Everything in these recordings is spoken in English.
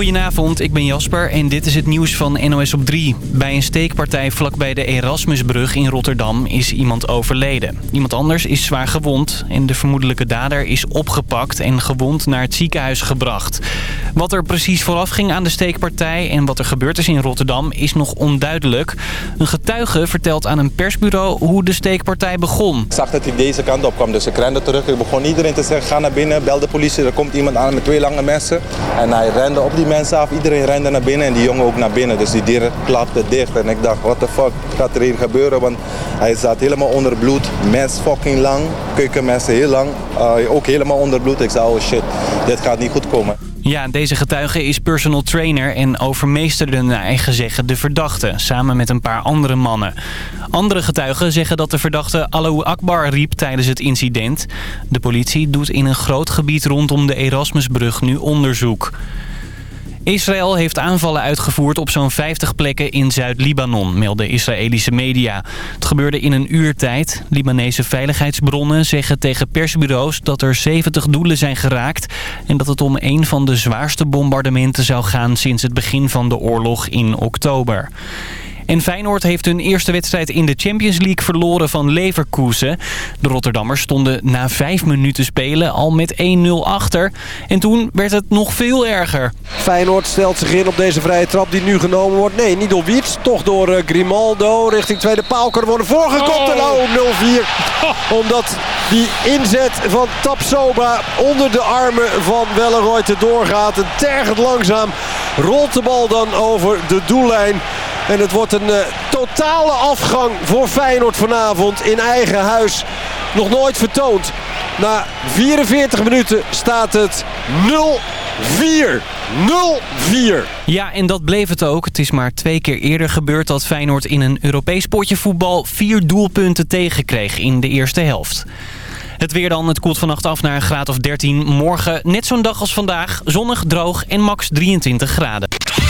Goedenavond, ik ben Jasper en dit is het nieuws van NOS op 3. Bij een steekpartij vlakbij de Erasmusbrug in Rotterdam is iemand overleden. Iemand anders is zwaar gewond en de vermoedelijke dader is opgepakt en gewond naar het ziekenhuis gebracht. Wat er precies vooraf ging aan de steekpartij en wat er gebeurd is in Rotterdam is nog onduidelijk. Een getuige vertelt aan een persbureau hoe de steekpartij begon. Ik zag dat hij deze kant op kwam, dus ik rende terug. Ik begon iedereen te zeggen, ga naar binnen, bel de politie. Er komt iemand aan met twee lange messen. En hij rende op die mensen af, iedereen rende naar binnen en die jongen ook naar binnen. Dus die deur klapte dicht en ik dacht, what the fuck gaat er hier gebeuren? Want hij zat helemaal onder bloed, mes fucking lang, keukenmessen heel lang, uh, ook helemaal onder bloed. Ik zei, oh shit, dit gaat niet goed komen. Ja, deze getuige is personal trainer en overmeesterde naar eigen zeggen de verdachte, samen met een paar andere mannen. Andere getuigen zeggen dat de verdachte Allahu Akbar riep tijdens het incident. De politie doet in een groot gebied rondom de Erasmusbrug nu onderzoek. Israël heeft aanvallen uitgevoerd op zo'n 50 plekken in Zuid-Libanon, melden Israëlische media. Het gebeurde in een uurtijd. Libanese veiligheidsbronnen zeggen tegen persbureaus dat er 70 doelen zijn geraakt... en dat het om een van de zwaarste bombardementen zou gaan sinds het begin van de oorlog in oktober. En Feyenoord heeft hun eerste wedstrijd in de Champions League verloren van Leverkusen. De Rotterdammers stonden na vijf minuten spelen al met 1-0 achter. En toen werd het nog veel erger. Feyenoord stelt zich in op deze vrije trap die nu genomen wordt. Nee, niet door Wiets, toch door uh, Grimaldo. Richting tweede paal kan worden voorgekopt. En oh, 0-4. Omdat die inzet van Tapsoba onder de armen van Welleroy doorgaat. En tergend langzaam rolt de bal dan over de doellijn. En het wordt een uh, totale afgang voor Feyenoord vanavond in eigen huis. Nog nooit vertoond. Na 44 minuten staat het 0-4. 0-4. Ja, en dat bleef het ook. Het is maar twee keer eerder gebeurd dat Feyenoord in een Europees potje voetbal vier doelpunten tegenkreeg in de eerste helft. Het weer dan, het koelt vannacht af naar een graad of 13. Morgen net zo'n dag als vandaag. Zonnig, droog en max 23 graden.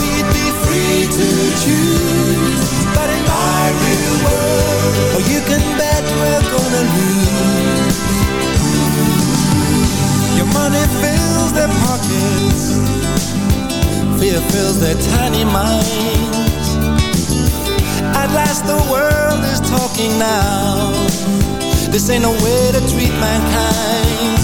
We'd be free to choose, but in my real world, oh, you can bet we're gonna lose. Your money fills their pockets, fear fills their tiny minds. At last the world is talking now. This ain't no way to treat mankind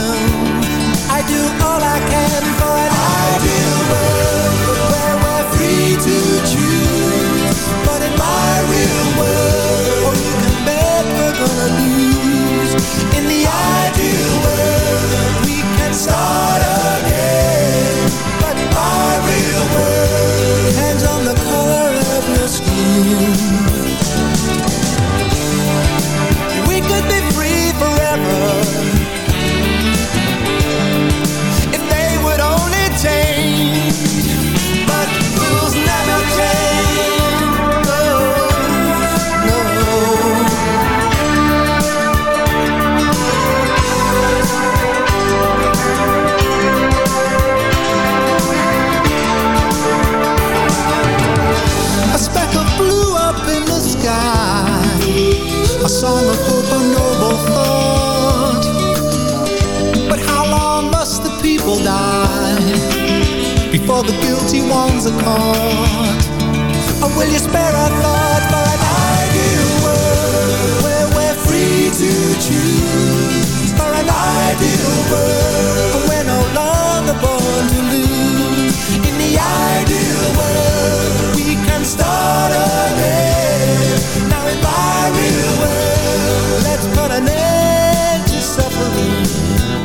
strings are caught oh, And will you spare a thought for an ideal world Where we're free to choose? For an ideal world Where we're no longer born to lose. In the ideal world We can start again. Now in my real world Let's put an end to suffering.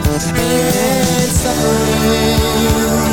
And suffering.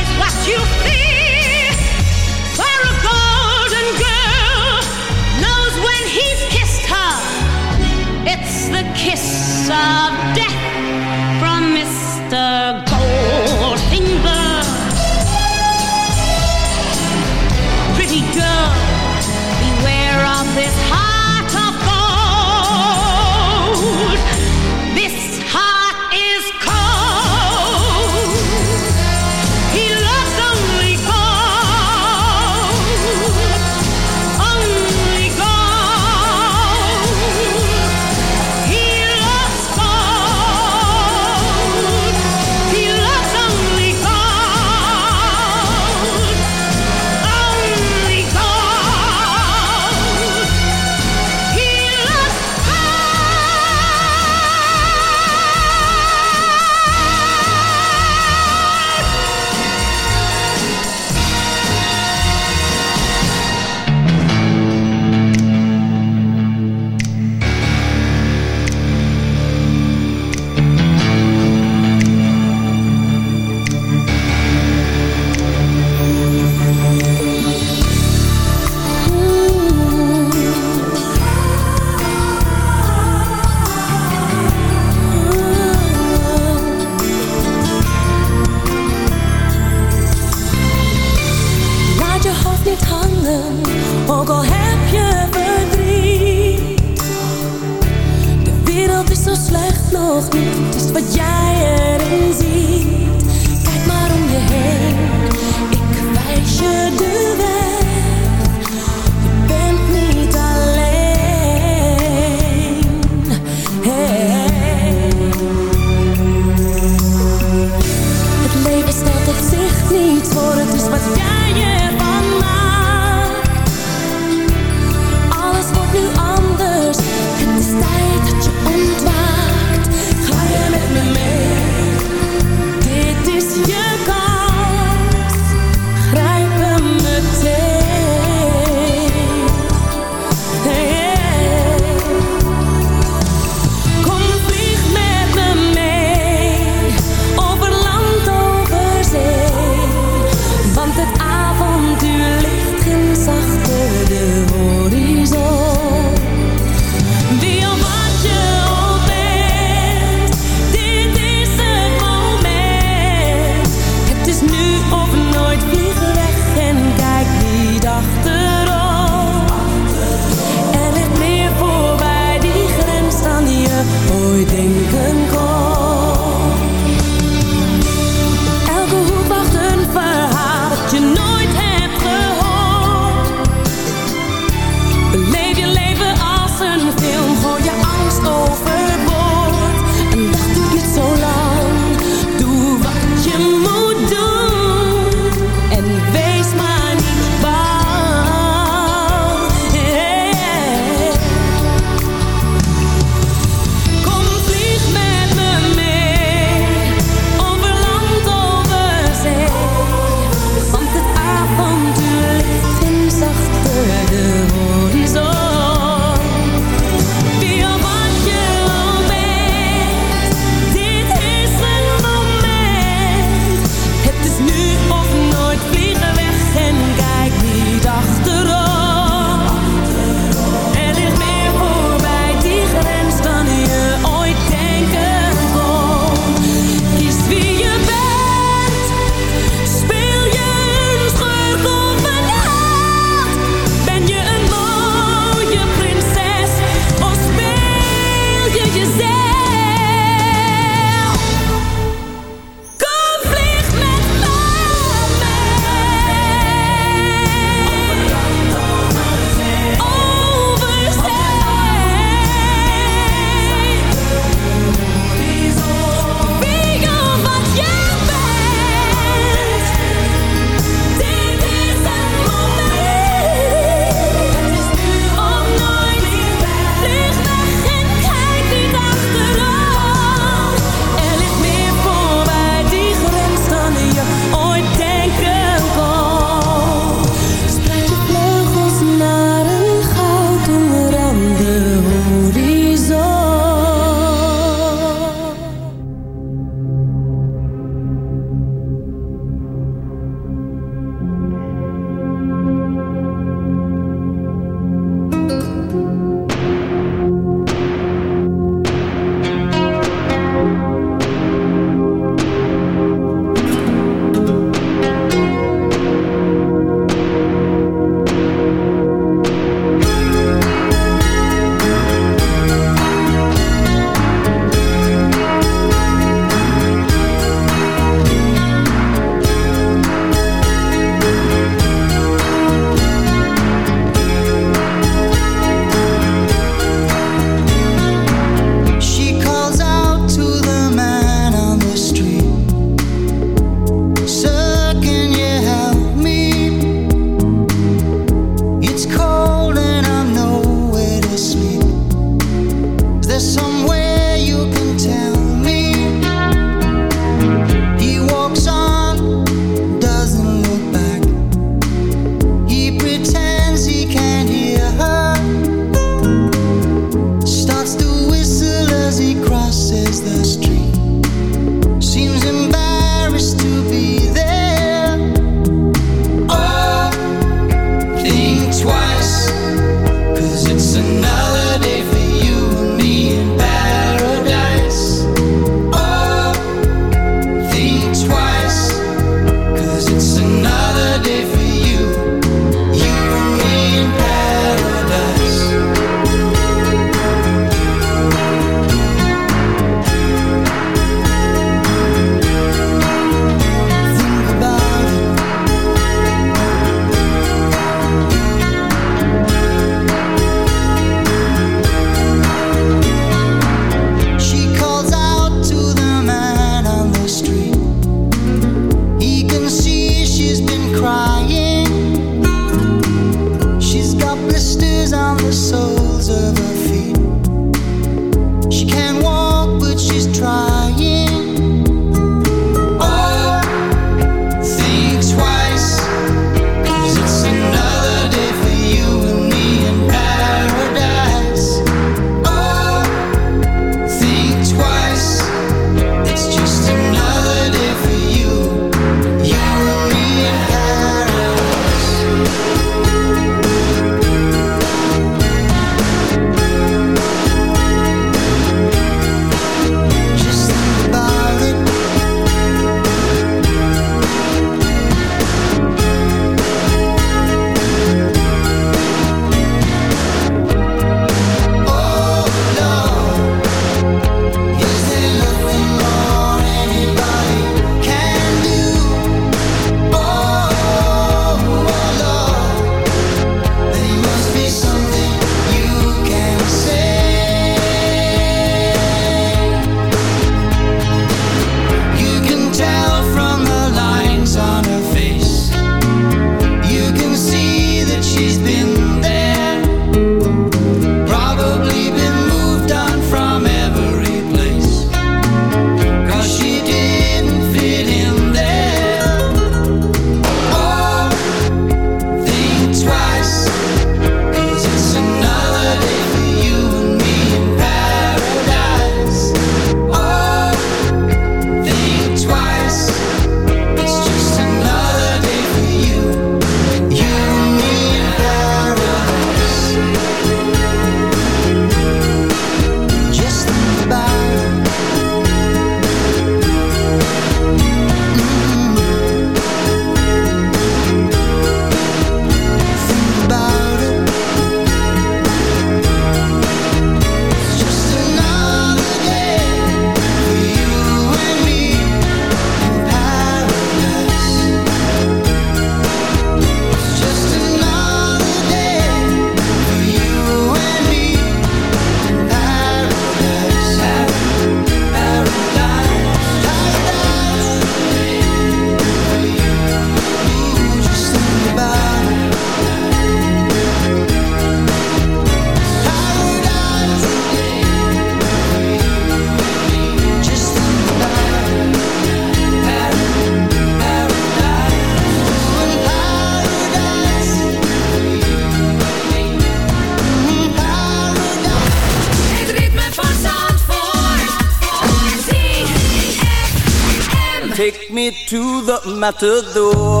To the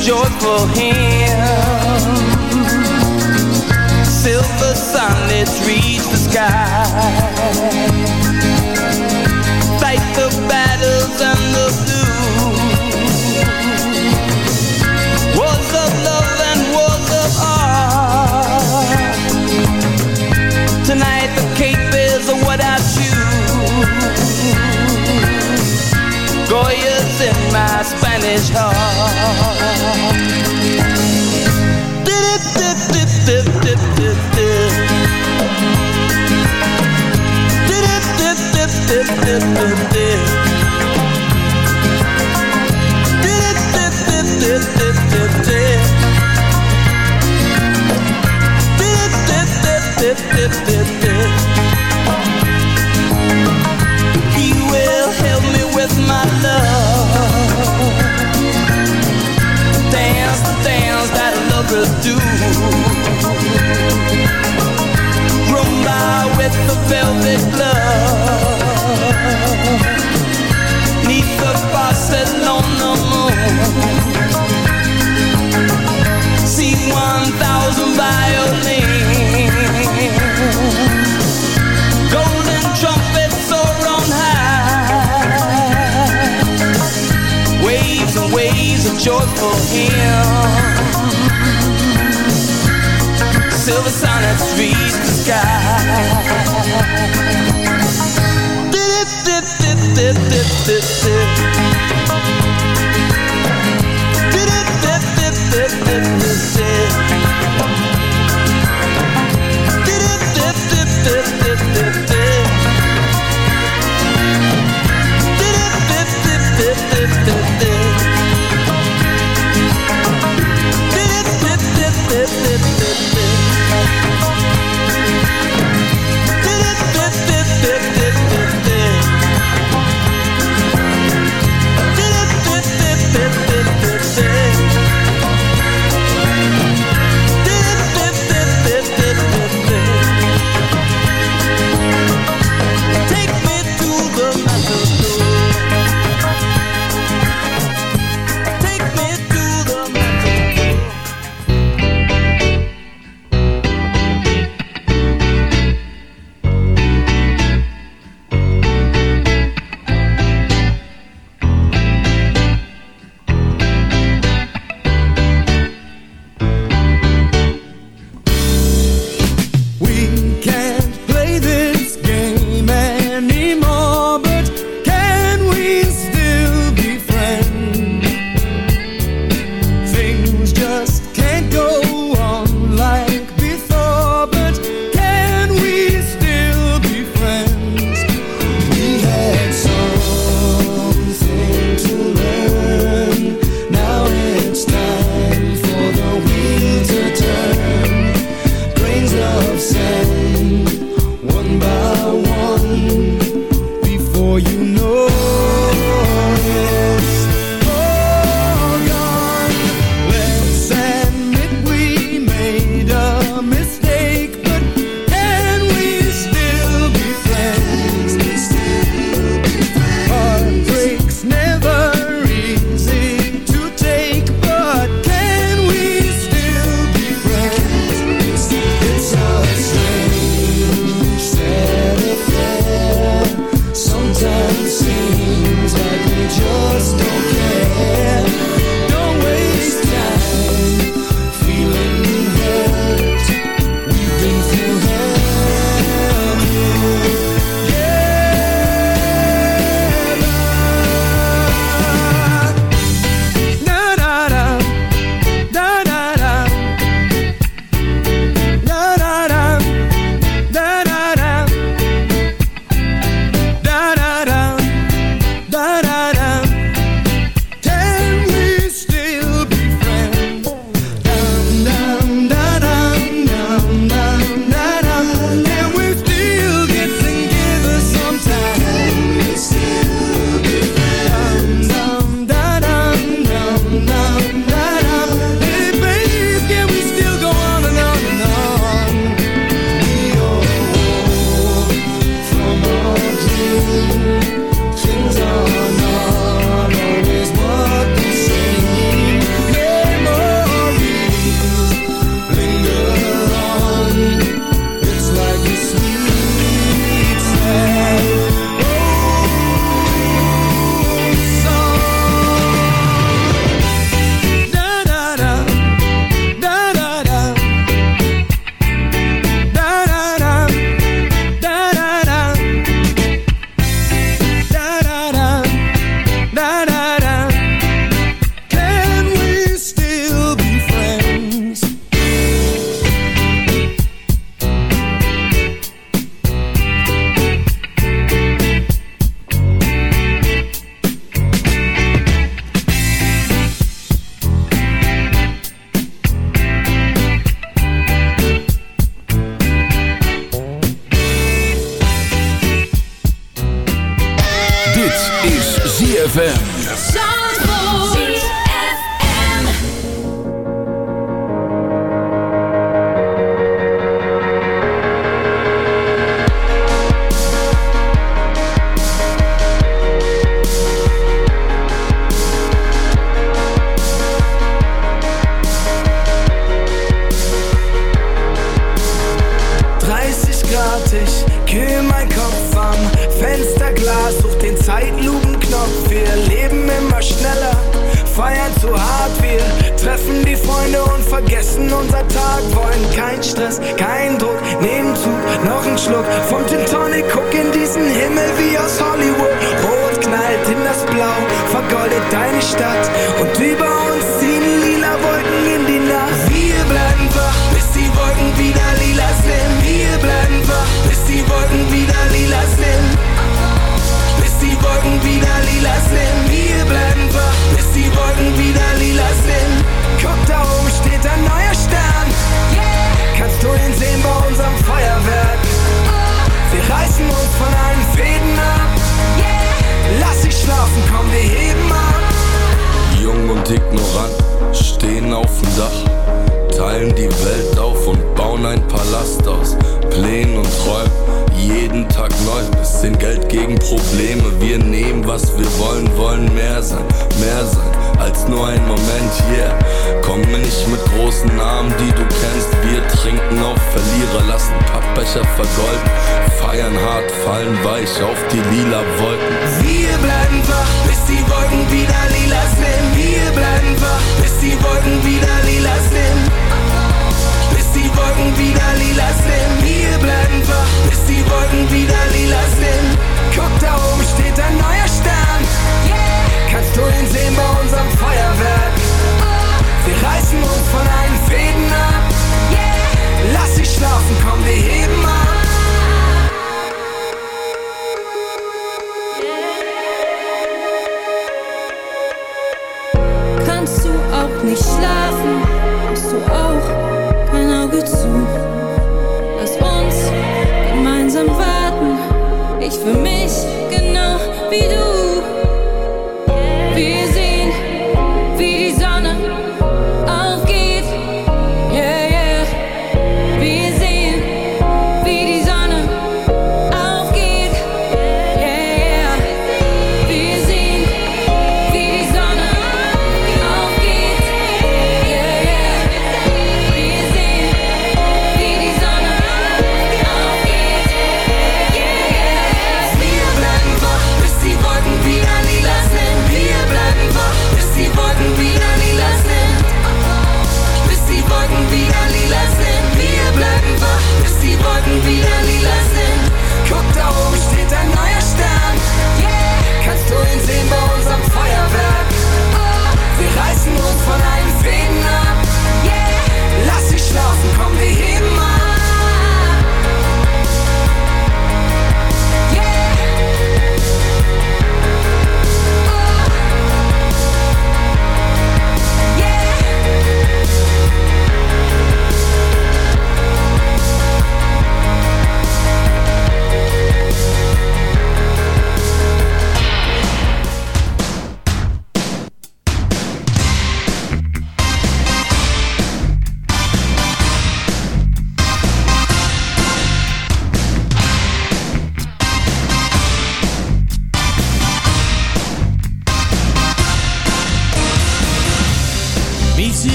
joyful hymns. Silver sunlets reach the sky. Fight the battles and the blues. Did it, did, did, did. Did it. Do. Rumba with the velvet glove. Neath the Barcelona moon. See one thousand violins. Golden trumpets high. Waves and waves of joyful hymns. Silver sonnets reach the sky. Dip, dip, dip, dip, dip, dip.